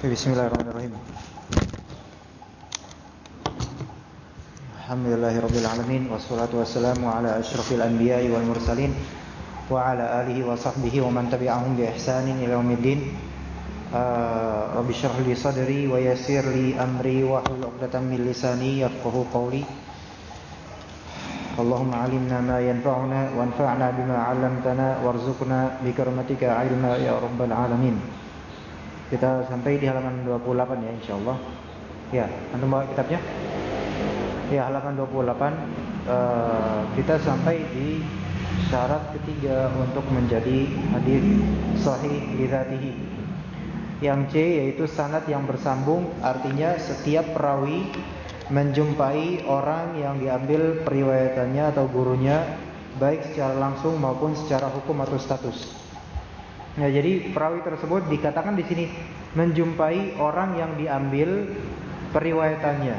بسم الله الرحمن الرحيم. الحمد لله رب العالمين والصلاة والسلام على أشرف الأنبياء والمرسلين وعلى آله وصحبه ومن تبعهم بإحسان إلى يوم الدين. آه، رب اشرح لي صدري ويسر لي أمري واحلل عقدة من لساني يفقه قولي. اللهم علمنا ما ينفعنا وانفعنا بما علمتنا وارزقنا بكرمتك علما يا رب العالمين. Kita sampai di halaman 28 ya insyaallah. Ya, antum bawa kitabnya? Ya, halaman 28 uh, eh, kita sampai di syarat ketiga untuk menjadi hadis sahih lidzatihi. Yang C yaitu sanad yang bersambung, artinya setiap perawi menjumpai orang yang diambil periwayatannya atau gurunya baik secara langsung maupun secara hukum atau status. Nah, jadi perawi tersebut dikatakan di sini menjumpai orang yang diambil periwayatannya,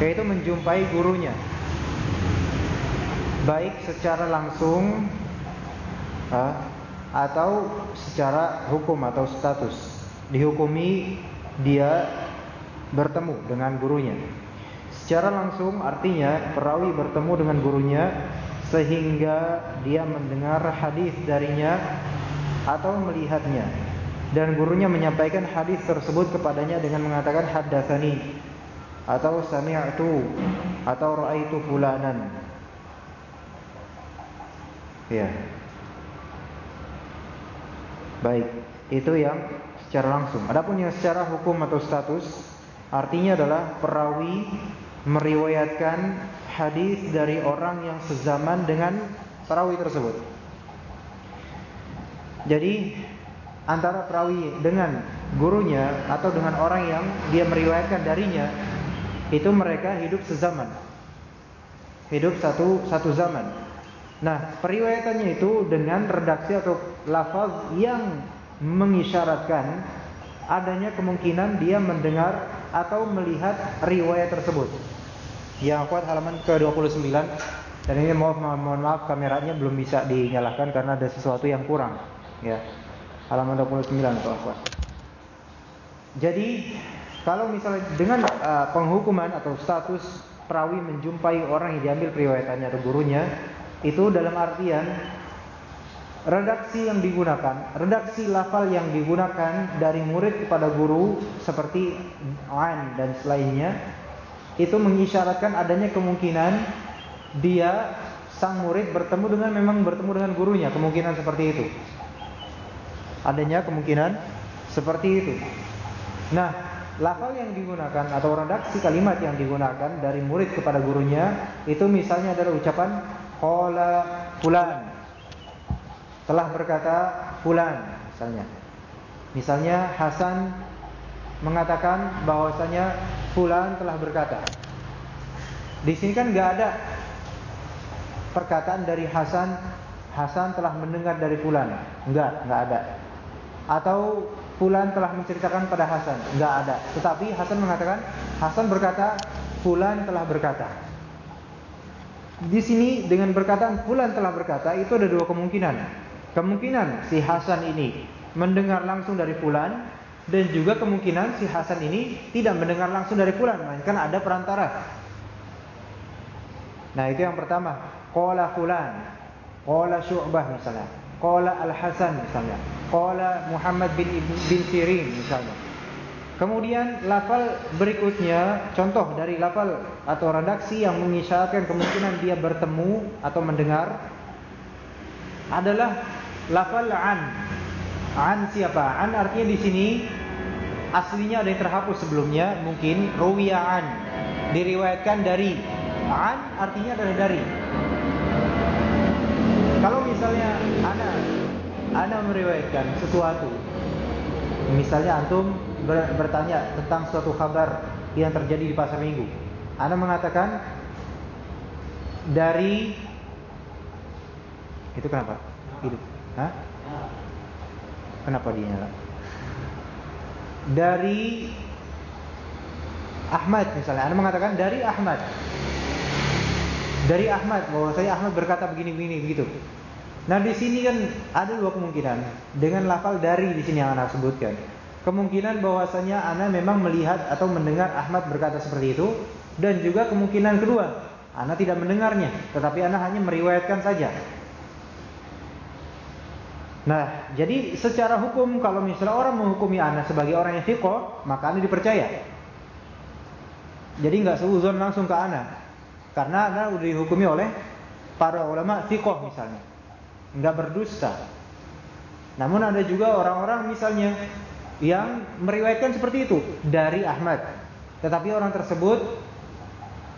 yaitu menjumpai gurunya, baik secara langsung atau secara hukum atau status. Dihukumi dia bertemu dengan gurunya. Secara langsung artinya perawi bertemu dengan gurunya sehingga dia mendengar hadis darinya atau melihatnya. Dan gurunya menyampaikan hadis tersebut kepadanya dengan mengatakan haddatsani atau sami'tu atau raaitu fulanan. Ya. Baik itu yang secara langsung. Adapun yang secara hukum atau status artinya adalah perawi meriwayatkan hadis dari orang yang sezaman dengan perawi tersebut jadi antara perawi dengan gurunya atau dengan orang yang dia meriwayatkan darinya itu mereka hidup sezaman. Hidup satu satu zaman. Nah, periwayatannya itu dengan redaksi atau lafaz yang mengisyaratkan adanya kemungkinan dia mendengar atau melihat riwayat tersebut. Yang kuat halaman ke-29 dan ini mohon, mohon maaf kameranya belum bisa dinyalakan karena ada sesuatu yang kurang. Ya. Halaman 29 Pak Jadi kalau misalnya dengan uh, penghukuman atau status perawi menjumpai orang yang diambil periwayatannya atau gurunya itu dalam artian redaksi yang digunakan, redaksi lafal yang digunakan dari murid kepada guru seperti an dan selainnya itu mengisyaratkan adanya kemungkinan dia sang murid bertemu dengan memang bertemu dengan gurunya, kemungkinan seperti itu adanya kemungkinan seperti itu. Nah, lafal yang digunakan atau redaksi kalimat yang digunakan dari murid kepada gurunya itu misalnya adalah ucapan qala fulan. Telah berkata fulan misalnya. Misalnya Hasan mengatakan bahwasanya fulan telah berkata. Di sini kan nggak ada perkataan dari Hasan Hasan telah mendengar dari fulan. Enggak, enggak ada atau Fulan telah menceritakan pada Hasan, enggak ada. Tetapi Hasan mengatakan, Hasan berkata, Fulan telah berkata. Di sini dengan perkataan Fulan telah berkata itu ada dua kemungkinan. Kemungkinan si Hasan ini mendengar langsung dari Fulan dan juga kemungkinan si Hasan ini tidak mendengar langsung dari Fulan, melainkan ada perantara. Nah, itu yang pertama. Qala Fulan, qala Syu'bah misalnya. Qala Al-Hasan misalnya. Qala Muhammad bin bin Sirin misalnya. Kemudian lafal berikutnya contoh dari lafal atau redaksi yang mengisyaratkan kemungkinan dia bertemu atau mendengar adalah lafal an. An siapa? An artinya di sini aslinya ada yang terhapus sebelumnya, mungkin ruwiya Diriwayatkan dari. An artinya adalah dari. Kalau misalnya ana ana meriwayatkan sesuatu, misalnya antum ber, bertanya tentang suatu kabar yang terjadi di pasar minggu, ana mengatakan dari itu kenapa? Hidup. Hah? Kenapa dia nyala? Dari Ahmad misalnya, Anda mengatakan dari Ahmad. Dari Ahmad bahwa saya Ahmad berkata begini-begini begitu. Nah di sini kan ada dua kemungkinan dengan lafal dari di sini yang anak sebutkan. kemungkinan bahwasanya ana memang melihat atau mendengar Ahmad berkata seperti itu dan juga kemungkinan kedua, ana tidak mendengarnya, tetapi ana hanya meriwayatkan saja. Nah, jadi secara hukum kalau misalnya orang menghukumi anak sebagai orang yang thiqah, maka anak dipercaya. Jadi nggak seuzon langsung ke anak. Karena anak udah dihukumi oleh para ulama thiqah misalnya. Nggak berdusta. Namun ada juga orang-orang misalnya yang meriwayatkan seperti itu dari Ahmad. Tetapi orang tersebut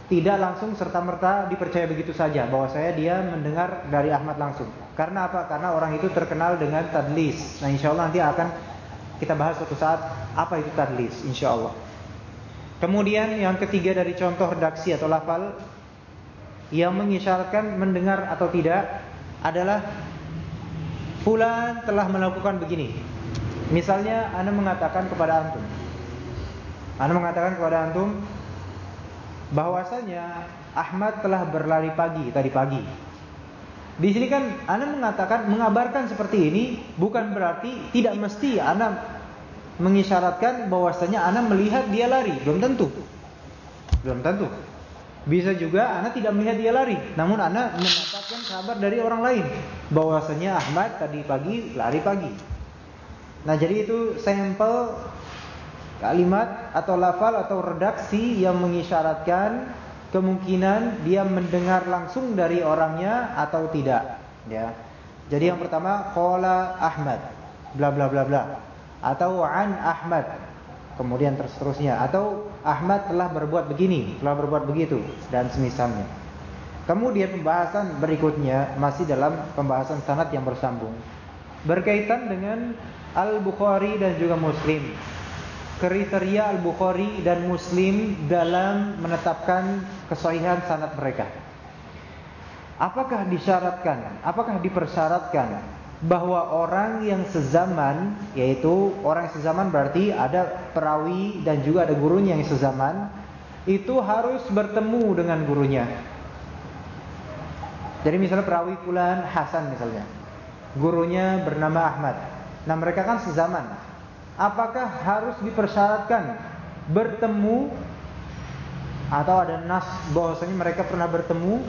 tidak langsung serta-merta dipercaya begitu saja bahwa saya dia mendengar dari Ahmad langsung. Karena apa? Karena orang itu terkenal dengan tadlis. Nah, insya Allah nanti akan kita bahas suatu saat apa itu tadlis, insya Allah. Kemudian yang ketiga dari contoh redaksi atau lafal yang mengisyaratkan mendengar atau tidak adalah fulan telah melakukan begini. Misalnya Anda mengatakan kepada antum. Anda mengatakan kepada antum bahwasanya Ahmad telah berlari pagi tadi pagi. Di sini kan Anda mengatakan mengabarkan seperti ini bukan berarti tidak mesti Anda mengisyaratkan bahwasanya Anda melihat dia lari, belum tentu. Belum tentu. Bisa juga Anda tidak melihat dia lari, namun Anda mendapatkan kabar dari orang lain. Bahwasanya Ahmad tadi pagi lari pagi. Nah, jadi itu sampel kalimat atau lafal atau redaksi yang mengisyaratkan kemungkinan dia mendengar langsung dari orangnya atau tidak ya. Jadi yang pertama qala Ahmad bla bla bla bla. Atau an Ahmad kemudian terus-terusnya atau Ahmad telah berbuat begini telah berbuat begitu dan semisalnya. Kemudian pembahasan berikutnya masih dalam pembahasan sanad yang bersambung. Berkaitan dengan Al-Bukhari dan juga Muslim. Kriteria Al-Bukhari dan Muslim dalam menetapkan kesahihan sanad mereka. Apakah disyaratkan, apakah dipersyaratkan bahwa orang yang sezaman, yaitu orang yang sezaman berarti ada perawi dan juga ada gurunya yang sezaman, itu harus bertemu dengan gurunya. Jadi misalnya perawi Fulan Hasan misalnya. Gurunya bernama Ahmad. Nah mereka kan sezaman apakah harus dipersyaratkan bertemu atau ada nas bahwasanya mereka pernah bertemu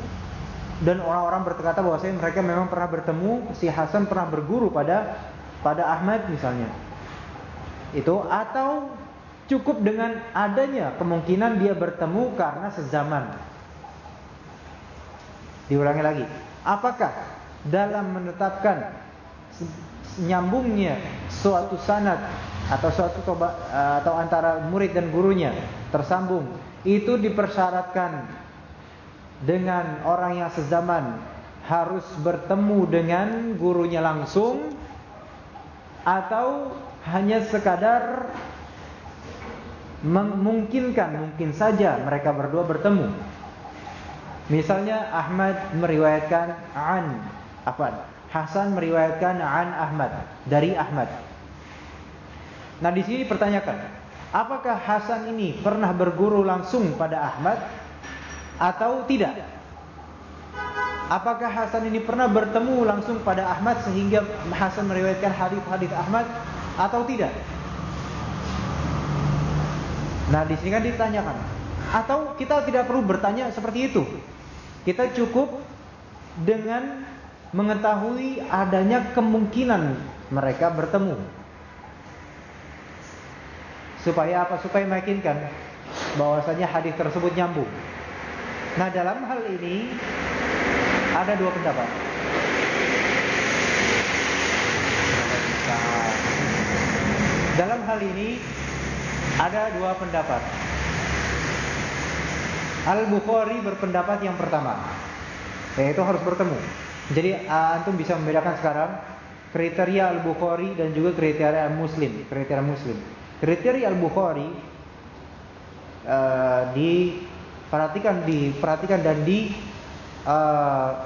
dan orang-orang berkata bahwasanya mereka memang pernah bertemu si Hasan pernah berguru pada pada Ahmad misalnya. Itu atau cukup dengan adanya kemungkinan dia bertemu karena sezaman. Diulangi lagi. Apakah dalam menetapkan nyambungnya suatu sanad atau suatu toba, atau antara murid dan gurunya tersambung itu dipersyaratkan dengan orang yang sezaman harus bertemu dengan gurunya langsung atau hanya sekadar memungkinkan mungkin saja mereka berdua bertemu. Misalnya Ahmad meriwayatkan an apa Hasan meriwayatkan an Ahmad dari Ahmad. Nah di sini pertanyakan, apakah Hasan ini pernah berguru langsung pada Ahmad atau tidak? Apakah Hasan ini pernah bertemu langsung pada Ahmad sehingga Hasan meriwayatkan hadis-hadis Ahmad atau tidak? Nah di sini kan ditanyakan, atau kita tidak perlu bertanya seperti itu. Kita cukup dengan mengetahui adanya kemungkinan mereka bertemu. Supaya apa? Supaya meyakinkan bahwasanya hadis tersebut nyambung. Nah, dalam hal ini ada dua pendapat. Dalam hal ini ada dua pendapat. Al-Bukhari berpendapat yang pertama, yaitu harus bertemu. Jadi antum bisa membedakan sekarang kriteria Al-Bukhari dan juga kriteria Muslim, kriteria Muslim. Kriteria Al-Bukhari uh, diperhatikan diperhatikan dan di uh,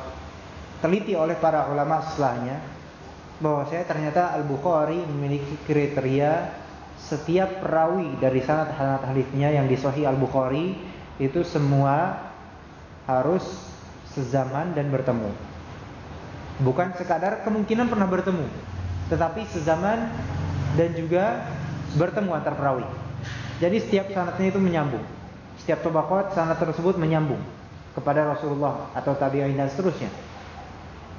teliti oleh para ulama setelahnya bahwa saya ternyata Al-Bukhari memiliki kriteria setiap perawi dari sanad-sanad hadisnya yang di Sahih Al-Bukhari itu semua harus sezaman dan bertemu. Bukan sekadar kemungkinan pernah bertemu, tetapi sezaman dan juga bertemu antar perawi. Jadi setiap sanatnya itu menyambung. Setiap tobakot sanat tersebut menyambung kepada Rasulullah atau tabi'in dan seterusnya.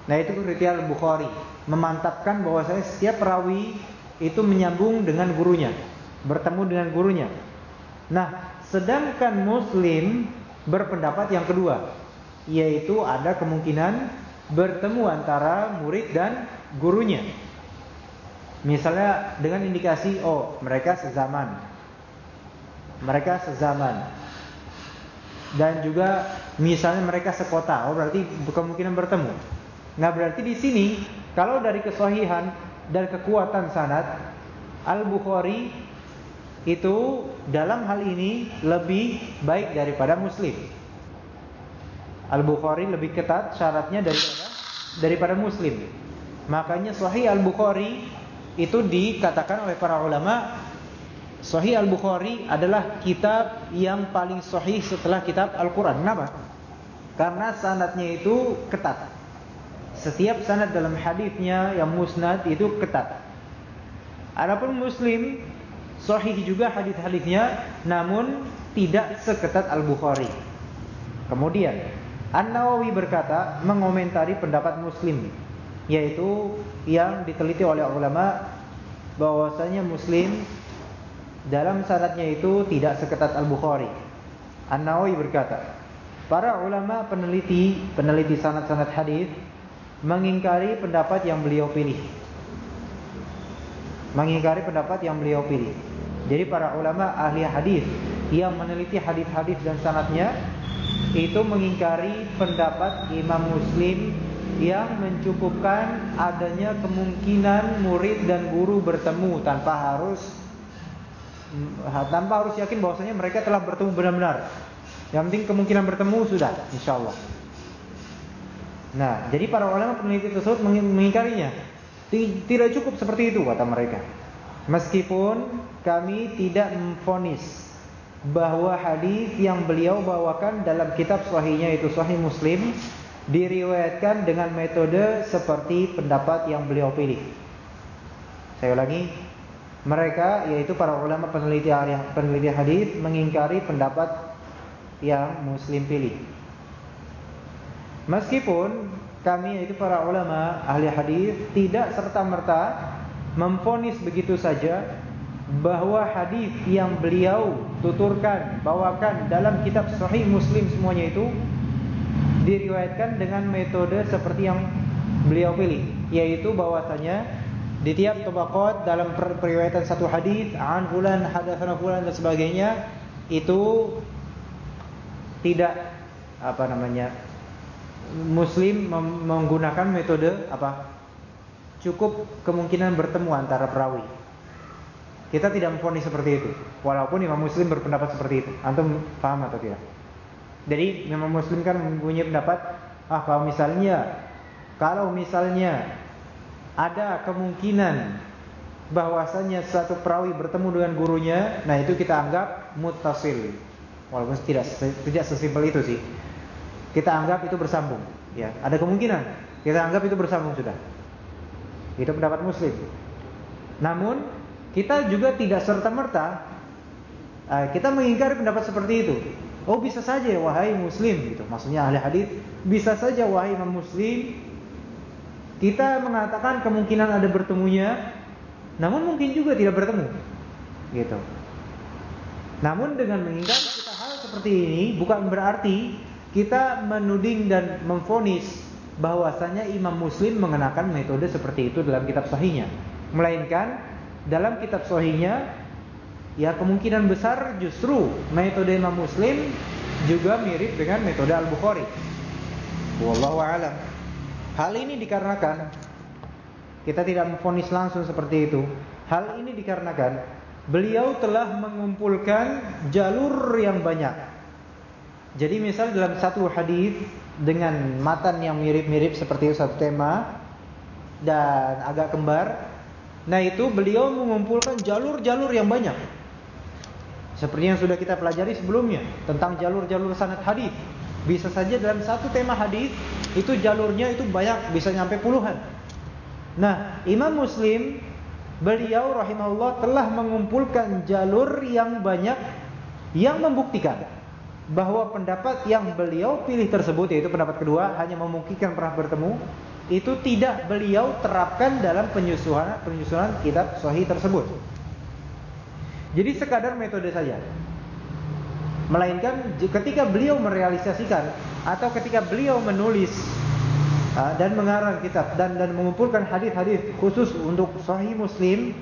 Nah itu kriteria Bukhari memantapkan bahwa saya setiap perawi itu menyambung dengan gurunya, bertemu dengan gurunya. Nah, sedangkan Muslim berpendapat yang kedua, yaitu ada kemungkinan bertemu antara murid dan gurunya. Misalnya dengan indikasi oh mereka sezaman. Mereka sezaman. Dan juga misalnya mereka sekota, oh berarti kemungkinan bertemu. Nah, berarti di sini kalau dari kesahihan dan kekuatan sanad Al-Bukhari itu dalam hal ini lebih baik daripada Muslim. Al-Bukhari lebih ketat syaratnya daripada daripada Muslim. Makanya Sahih Al-Bukhari itu dikatakan oleh para ulama Sahih Al-Bukhari adalah kitab yang paling sahih setelah kitab Al-Qur'an. Kenapa? Karena sanadnya itu ketat. Setiap sanad dalam hadisnya yang musnad itu ketat. Adapun Muslim sahih juga hadis-hadisnya namun tidak seketat Al-Bukhari. Kemudian An-Nawawi berkata mengomentari pendapat Muslim yaitu yang diteliti oleh ulama bahwasanya Muslim dalam syaratnya itu tidak seketat Al-Bukhari. An-Nawawi berkata, para ulama peneliti peneliti sanad-sanad hadis mengingkari pendapat yang beliau pilih. Mengingkari pendapat yang beliau pilih. Jadi para ulama ahli hadis yang meneliti hadis-hadis dan sanadnya itu mengingkari pendapat Imam Muslim yang mencukupkan adanya kemungkinan murid dan guru bertemu tanpa harus tanpa harus yakin bahwasanya mereka telah bertemu benar-benar. Yang penting kemungkinan bertemu sudah, insya Allah. Nah, jadi para ulama peneliti tersebut mengingkarinya. Tidak cukup seperti itu kata mereka. Meskipun kami tidak memfonis bahwa hadis yang beliau bawakan dalam kitab sahihnya itu sahih Muslim diriwayatkan dengan metode seperti pendapat yang beliau pilih. Saya ulangi, mereka yaitu para ulama peneliti peneliti hadis mengingkari pendapat yang Muslim pilih. Meskipun kami yaitu para ulama ahli hadis tidak serta merta memfonis begitu saja bahwa hadis yang beliau tuturkan, bawakan dalam kitab Sahih Muslim semuanya itu diriwayatkan dengan metode seperti yang beliau pilih, yaitu bahwasanya di tiap tabaqat dalam periwayatan satu hadis, an fulan, hadatsana fulan dan sebagainya itu tidak apa namanya Muslim menggunakan metode apa? Cukup kemungkinan bertemu antara perawi kita tidak memfonis seperti itu. Walaupun Imam Muslim berpendapat seperti itu. Antum paham atau tidak? Jadi Imam Muslim kan mempunyai pendapat, ah kalau misalnya kalau misalnya ada kemungkinan bahwasanya satu perawi bertemu dengan gurunya, nah itu kita anggap mutasil. Walaupun tidak tidak sesimpel itu sih. Kita anggap itu bersambung, ya. Ada kemungkinan kita anggap itu bersambung sudah. Itu pendapat Muslim. Namun kita juga tidak serta-merta uh, kita mengingkari pendapat seperti itu. Oh bisa saja wahai muslim gitu. Maksudnya ahli hadis bisa saja wahai muslim kita mengatakan kemungkinan ada bertemunya namun mungkin juga tidak bertemu. Gitu. Namun dengan mengingkari kita hal seperti ini bukan berarti kita menuding dan memfonis bahwasanya Imam Muslim mengenakan metode seperti itu dalam kitab sahihnya. Melainkan dalam kitab sahihnya ya kemungkinan besar justru metode Imam Muslim juga mirip dengan metode Al-Bukhari. Wallahu a'lam. Hal ini dikarenakan kita tidak memfonis langsung seperti itu. Hal ini dikarenakan beliau telah mengumpulkan jalur yang banyak. Jadi misal dalam satu hadis dengan matan yang mirip-mirip seperti satu tema dan agak kembar Nah itu beliau mengumpulkan jalur-jalur yang banyak. Seperti yang sudah kita pelajari sebelumnya tentang jalur-jalur sanad hadis. Bisa saja dalam satu tema hadis itu jalurnya itu banyak, bisa sampai puluhan. Nah, Imam Muslim beliau rahimahullah telah mengumpulkan jalur yang banyak yang membuktikan bahwa pendapat yang beliau pilih tersebut yaitu pendapat kedua hanya memungkinkan pernah bertemu itu tidak beliau terapkan dalam penyusunan penyusunan kitab sahih tersebut. Jadi sekadar metode saja. Melainkan ketika beliau merealisasikan atau ketika beliau menulis uh, dan mengarang kitab dan dan mengumpulkan hadis-hadis khusus untuk sahih Muslim,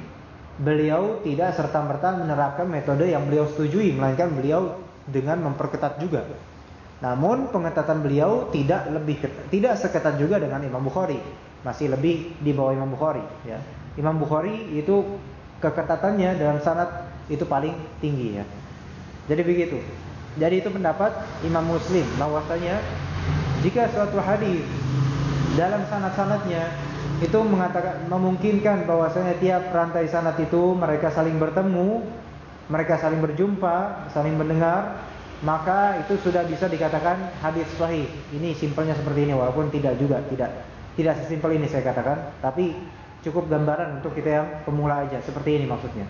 beliau tidak serta-merta menerapkan metode yang beliau setujui, melainkan beliau dengan memperketat juga. Namun pengetatan beliau tidak lebih tidak seketat juga dengan Imam Bukhari, masih lebih di bawah Imam Bukhari. Ya. Imam Bukhari itu keketatannya dalam sanad itu paling tinggi ya. Jadi begitu. Jadi itu pendapat Imam Muslim bahwasanya jika suatu hadis dalam sanad-sanadnya itu mengatakan memungkinkan bahwasanya tiap rantai sanad itu mereka saling bertemu mereka saling berjumpa, saling mendengar, maka itu sudah bisa dikatakan hadis sahih. Ini simpelnya seperti ini walaupun tidak juga, tidak tidak sesimpel ini saya katakan, tapi cukup gambaran untuk kita yang pemula aja. Seperti ini maksudnya.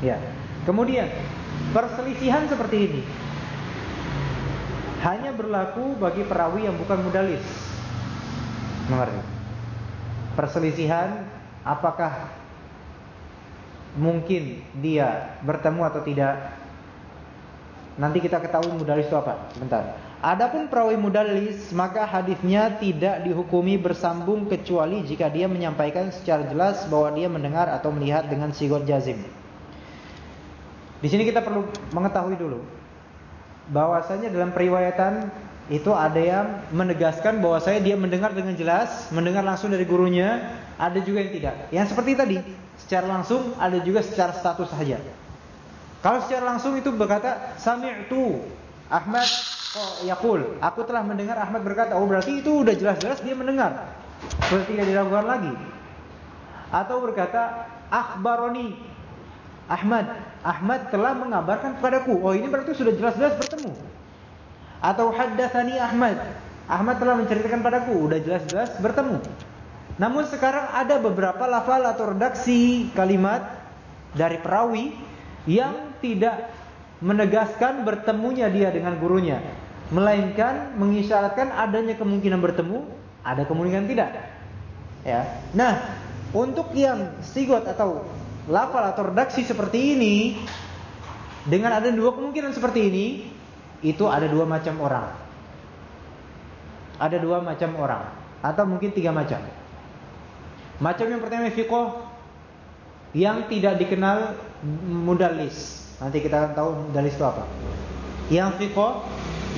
Ya. Kemudian perselisihan seperti ini hanya berlaku bagi perawi yang bukan mudalis. Mengerti? Perselisihan apakah mungkin dia bertemu atau tidak. Nanti kita ketahui mudalis itu apa. Sebentar. Adapun perawi mudalis, maka hadisnya tidak dihukumi bersambung kecuali jika dia menyampaikan secara jelas bahwa dia mendengar atau melihat dengan sigot jazim. Di sini kita perlu mengetahui dulu bahwasanya dalam periwayatan itu ada yang menegaskan bahwa saya dia mendengar dengan jelas, mendengar langsung dari gurunya, ada juga yang tidak. Yang seperti tadi, secara langsung, ada juga secara status saja. Kalau secara langsung itu berkata sami'tu Ahmad oh, yaqul, aku telah mendengar Ahmad berkata, oh berarti itu udah jelas-jelas dia mendengar. Berarti tidak diragukan lagi. Atau berkata akhbaroni Ahmad, Ahmad telah mengabarkan kepadaku. Oh ini berarti sudah jelas-jelas bertemu. Atau haddatsani Ahmad, Ahmad telah menceritakan padaku, udah jelas-jelas bertemu. Namun sekarang ada beberapa lafal atau redaksi kalimat dari perawi yang tidak menegaskan bertemunya dia dengan gurunya, melainkan mengisyaratkan adanya kemungkinan bertemu, ada kemungkinan tidak. Ya. Nah, untuk yang sigot atau lafal atau redaksi seperti ini dengan ada dua kemungkinan seperti ini, itu ada dua macam orang. Ada dua macam orang atau mungkin tiga macam. Macam yang pertama fiqh yang tidak dikenal mudalis. Nanti kita akan tahu mudalis itu apa. Yang fiqh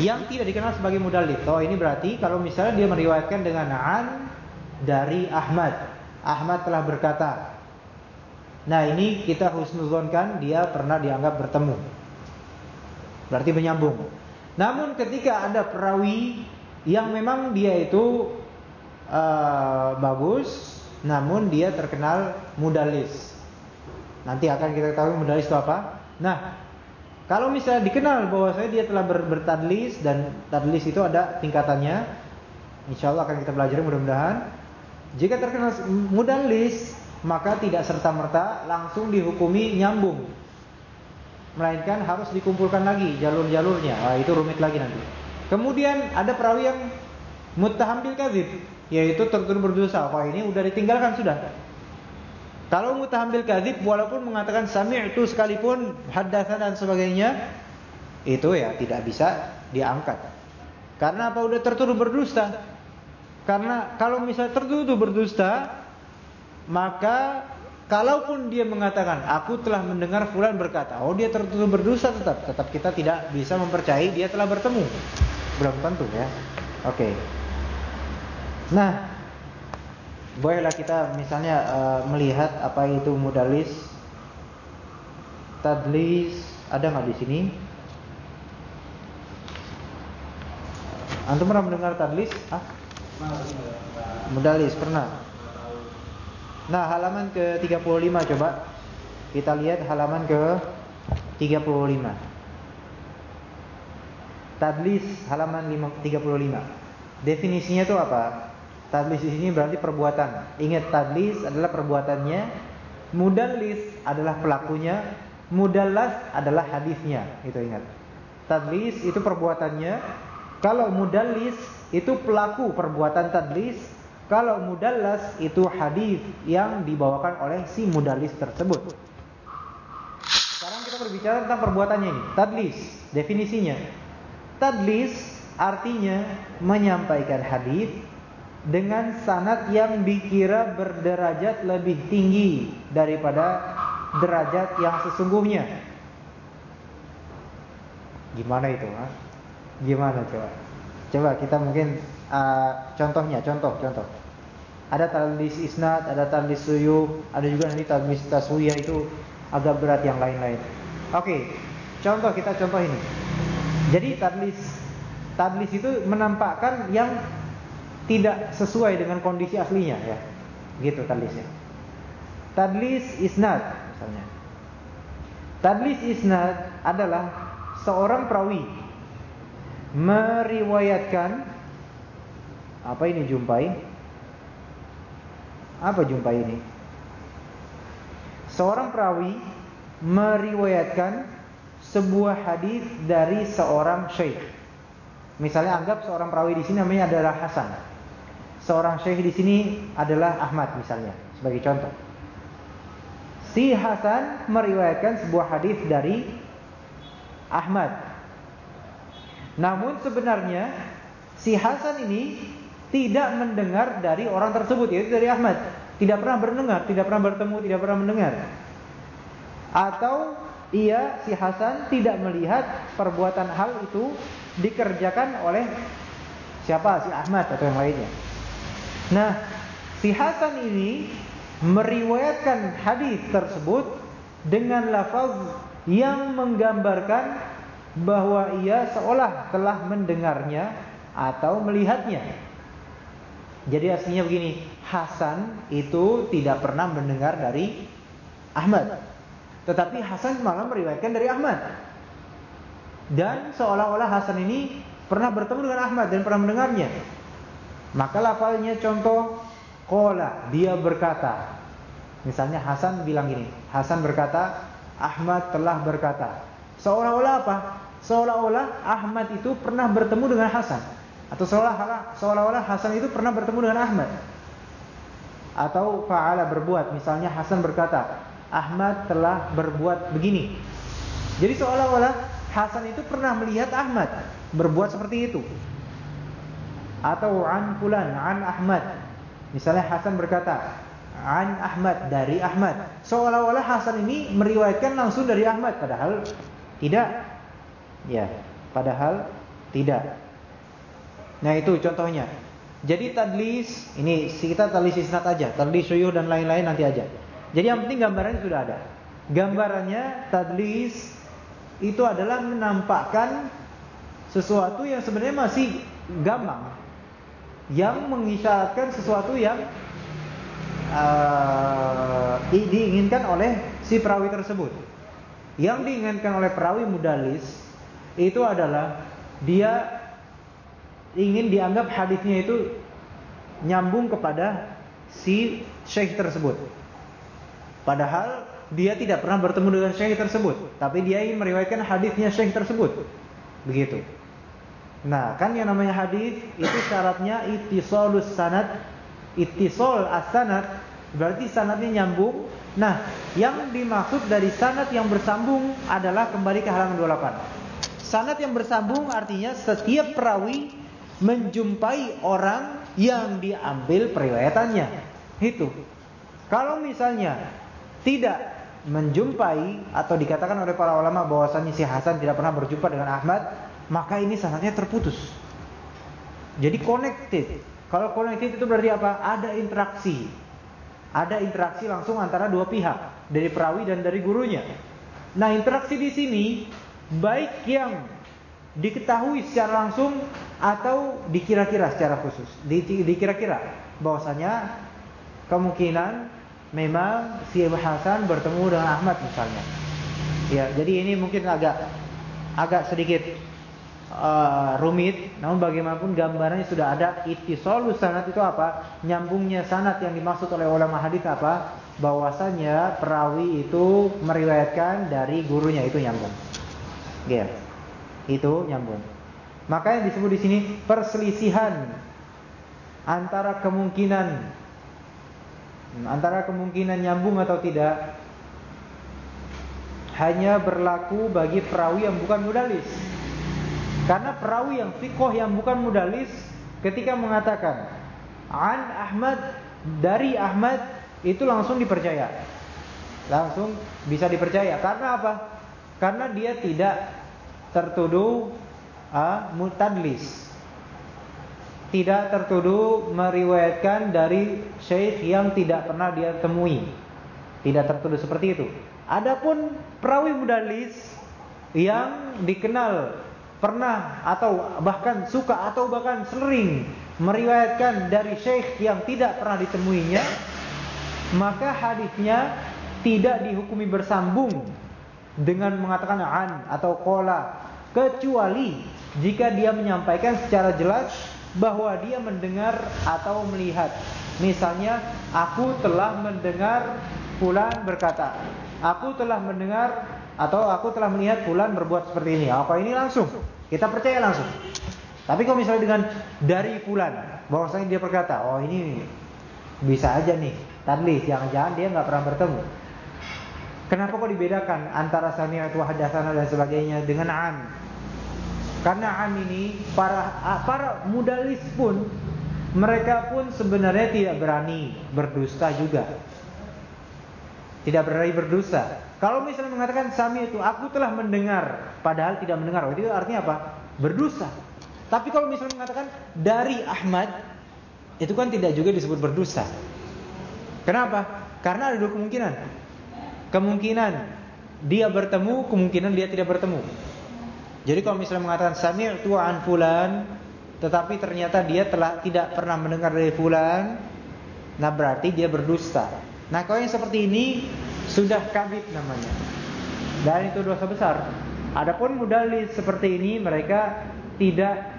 yang tidak dikenal sebagai mudalis. Oh ini berarti kalau misalnya dia meriwayatkan dengan an dari Ahmad. Ahmad telah berkata. Nah ini kita husnuzonkan dia pernah dianggap bertemu. Berarti menyambung. Namun ketika ada perawi yang memang dia itu uh, bagus namun dia terkenal mudalis. Nanti akan kita tahu mudalis itu apa. Nah, kalau misalnya dikenal bahwa saya dia telah ber bertadlis dan tadlis itu ada tingkatannya, insya Allah akan kita pelajari mudah-mudahan. Jika terkenal mudalis, maka tidak serta merta langsung dihukumi nyambung, melainkan harus dikumpulkan lagi jalur-jalurnya. Wah, itu rumit lagi nanti. Kemudian ada perawi yang muttahambil kadzib yaitu tertuduh berdosa. Wah ini udah ditinggalkan sudah. Kalau mutahambil kadzib walaupun mengatakan sami'tu sekalipun haddatsan dan sebagainya itu ya tidak bisa diangkat. Karena apa udah tertuduh berdusta. Karena kalau misalnya tertuduh berdusta maka kalaupun dia mengatakan aku telah mendengar fulan berkata, oh dia tertuduh berdusta tetap tetap kita tidak bisa mempercayai dia telah bertemu. Belum tentu ya. Oke. Okay. Nah, bolehlah kita misalnya uh, melihat apa itu mudalis, tadlis, ada nggak di sini? Antum pernah mendengar tadlis? Ah? Mudalis pernah. Nah, halaman ke 35 coba. Kita lihat halaman ke 35. Tadlis halaman 35. Definisinya itu apa? Tadlis di sini berarti perbuatan. Ingat tadlis adalah perbuatannya Mudallis adalah pelakunya, mudallas adalah hadisnya. Itu ingat. Tadlis itu perbuatannya. Kalau mudallis itu pelaku perbuatan tadlis. Kalau mudallas itu hadis yang dibawakan oleh si mudallis tersebut. Sekarang kita berbicara tentang perbuatannya ini. Tadlis, definisinya. Tadlis artinya menyampaikan hadis dengan sanad yang dikira berderajat lebih tinggi daripada derajat yang sesungguhnya. Gimana itu? Ha? Gimana coba? Coba kita mungkin uh, contohnya, contoh, contoh. Ada tadlis isnad, ada tadlis suyuh, ada juga nanti tadlis taswiyah itu agak berat yang lain-lain. Oke, contoh kita contoh ini. Jadi tadlis tadlis itu menampakkan yang tidak sesuai dengan kondisi aslinya ya. Gitu tadlisnya. Tadlis isnad misalnya. Tadlis isnad adalah seorang perawi meriwayatkan apa ini jumpai? Apa jumpai ini? Seorang perawi meriwayatkan sebuah hadis dari seorang syekh. Misalnya anggap seorang perawi di sini namanya adalah Hasan seorang syekh di sini adalah Ahmad misalnya sebagai contoh. Si Hasan meriwayatkan sebuah hadis dari Ahmad. Namun sebenarnya si Hasan ini tidak mendengar dari orang tersebut yaitu dari Ahmad. Tidak pernah berdengar, tidak pernah bertemu, tidak pernah mendengar. Atau ia si Hasan tidak melihat perbuatan hal itu dikerjakan oleh siapa? Si Ahmad atau yang lainnya. Nah, si Hasan ini meriwayatkan hadis tersebut dengan lafaz yang menggambarkan bahwa ia seolah telah mendengarnya atau melihatnya. Jadi aslinya begini, Hasan itu tidak pernah mendengar dari Ahmad. Tetapi Hasan malah meriwayatkan dari Ahmad. Dan seolah-olah Hasan ini pernah bertemu dengan Ahmad dan pernah mendengarnya. Maka lafalnya contoh Kola dia berkata Misalnya Hasan bilang gini Hasan berkata Ahmad telah berkata Seolah-olah apa? Seolah-olah Ahmad itu pernah bertemu dengan Hasan Atau seolah-olah Hasan itu pernah bertemu dengan Ahmad Atau fa'ala berbuat Misalnya Hasan berkata Ahmad telah berbuat begini Jadi seolah-olah Hasan itu pernah melihat Ahmad Berbuat seperti itu atau an fulan an Ahmad. Misalnya Hasan berkata an Ahmad dari Ahmad. Seolah-olah Hasan ini meriwayatkan langsung dari Ahmad padahal tidak. Ya, padahal tidak. Nah, itu contohnya. Jadi tadlis ini kita tadlis isnad aja, tadlis syuyuh dan lain-lain nanti aja. Jadi yang penting gambarannya sudah ada. Gambarannya tadlis itu adalah menampakkan sesuatu yang sebenarnya masih gampang yang mengisyaratkan sesuatu yang uh, diinginkan oleh si perawi tersebut. Yang diinginkan oleh perawi mudalis itu adalah dia ingin dianggap hadisnya itu nyambung kepada si syekh tersebut. Padahal dia tidak pernah bertemu dengan syekh tersebut, tapi dia ingin meriwayatkan hadisnya syekh tersebut. Begitu. Nah, kan yang namanya hadis itu syaratnya ittisalus sanad. Ittisal as-sanad berarti sanadnya nyambung. Nah, yang dimaksud dari sanad yang bersambung adalah kembali ke halaman 28. Sanad yang bersambung artinya setiap perawi menjumpai orang yang diambil periwayatannya. Itu. Kalau misalnya tidak menjumpai atau dikatakan oleh para ulama bahwasanya si Hasan tidak pernah berjumpa dengan Ahmad, maka ini sangatnya terputus. Jadi connected. Kalau connected itu berarti apa? Ada interaksi. Ada interaksi langsung antara dua pihak, dari perawi dan dari gurunya. Nah, interaksi di sini baik yang diketahui secara langsung atau dikira-kira secara khusus. Dikira-kira bahwasanya kemungkinan memang si Abu Hasan bertemu dengan Ahmad misalnya. Ya, jadi ini mungkin agak agak sedikit uh, rumit, namun bagaimanapun gambarannya sudah ada. Ittisalus sanad itu apa? Nyambungnya sanad yang dimaksud oleh ulama hadis apa? bahwasanya perawi itu meriwayatkan dari gurunya itu nyambung. Gitu. Itu nyambung. Maka yang disebut di sini perselisihan antara kemungkinan antara kemungkinan nyambung atau tidak hanya berlaku bagi perawi yang bukan mudalis. Karena perawi yang fikoh yang bukan mudalis ketika mengatakan an Ahmad dari Ahmad itu langsung dipercaya. Langsung bisa dipercaya. Karena apa? Karena dia tidak tertuduh uh, mutadlis. Tidak tertuduh meriwayatkan dari syekh yang tidak pernah dia temui. Tidak tertuduh seperti itu. Adapun perawi mudallis yang dikenal pernah atau bahkan suka atau bahkan sering meriwayatkan dari syekh yang tidak pernah ditemuinya, maka hadisnya tidak dihukumi bersambung dengan mengatakan an atau kola kecuali jika dia menyampaikan secara jelas bahwa dia mendengar atau melihat. Misalnya, aku telah mendengar fulan berkata, aku telah mendengar atau aku telah melihat fulan berbuat seperti ini. Apa ini langsung? Kita percaya langsung. Tapi kalau misalnya dengan dari fulan, bahwasanya dia berkata, oh ini bisa aja nih, tadlis, jangan-jangan dia nggak pernah bertemu. Kenapa kok dibedakan antara sami'atu hadatsana dan sebagainya dengan an? Karena an ini para para mudalis pun mereka pun sebenarnya tidak berani berdusta juga. Tidak berani berdusta. Kalau misalnya mengatakan sami itu aku telah mendengar padahal tidak mendengar, itu artinya apa? Berdusta. Tapi kalau misalnya mengatakan dari Ahmad itu kan tidak juga disebut berdusta. Kenapa? Karena ada dua kemungkinan. Kemungkinan dia bertemu, kemungkinan dia tidak bertemu. Jadi kalau misalnya mengatakan sami'tu an fulan tetapi ternyata dia telah tidak pernah mendengar dari fulan, nah berarti dia berdusta. Nah, kalau yang seperti ini sudah kabit namanya. Dan itu dosa besar. Adapun mudalis seperti ini mereka tidak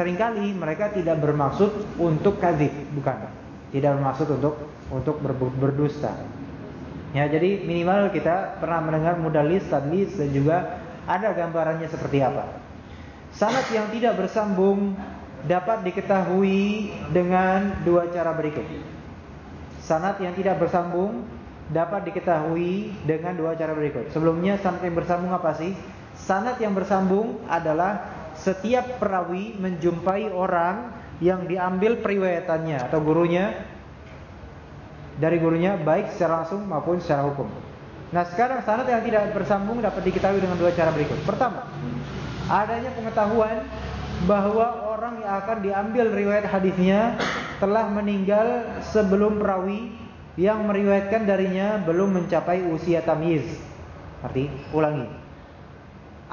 sering kali mereka tidak bermaksud untuk kadhib, bukan. Tidak bermaksud untuk untuk berdusta. Ya, jadi minimal kita pernah mendengar mudalis, tadlis dan juga ada gambarannya seperti apa. Sanad yang tidak bersambung dapat diketahui dengan dua cara berikut. Sanat yang tidak bersambung dapat diketahui dengan dua cara berikut. Sebelumnya sanat yang bersambung apa sih? Sanat yang bersambung adalah setiap perawi menjumpai orang yang diambil periwayatannya atau gurunya dari gurunya baik secara langsung maupun secara hukum. Nah sekarang sanat yang tidak bersambung dapat diketahui dengan dua cara berikut. Pertama, adanya pengetahuan bahwa orang yang akan diambil riwayat hadisnya telah meninggal sebelum perawi yang meriwayatkan darinya belum mencapai usia tamyiz. Arti ulangi.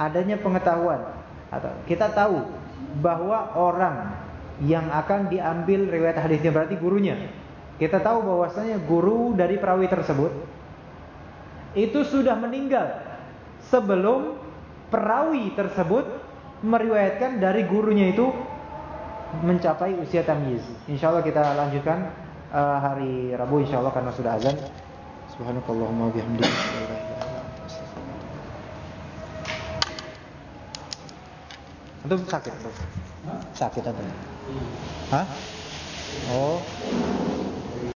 Adanya pengetahuan atau kita tahu bahwa orang yang akan diambil riwayat hadisnya berarti gurunya. Kita tahu bahwasanya guru dari perawi tersebut itu sudah meninggal sebelum perawi tersebut meriwayatkan dari gurunya itu mencapai usia tamyiz. Insyaallah kita lanjutkan uh, hari Rabu insyaallah karena sudah azan. Subhanakallahumma bihamdika Antum sakit, Bro? Sakit apa? Hah? Oh.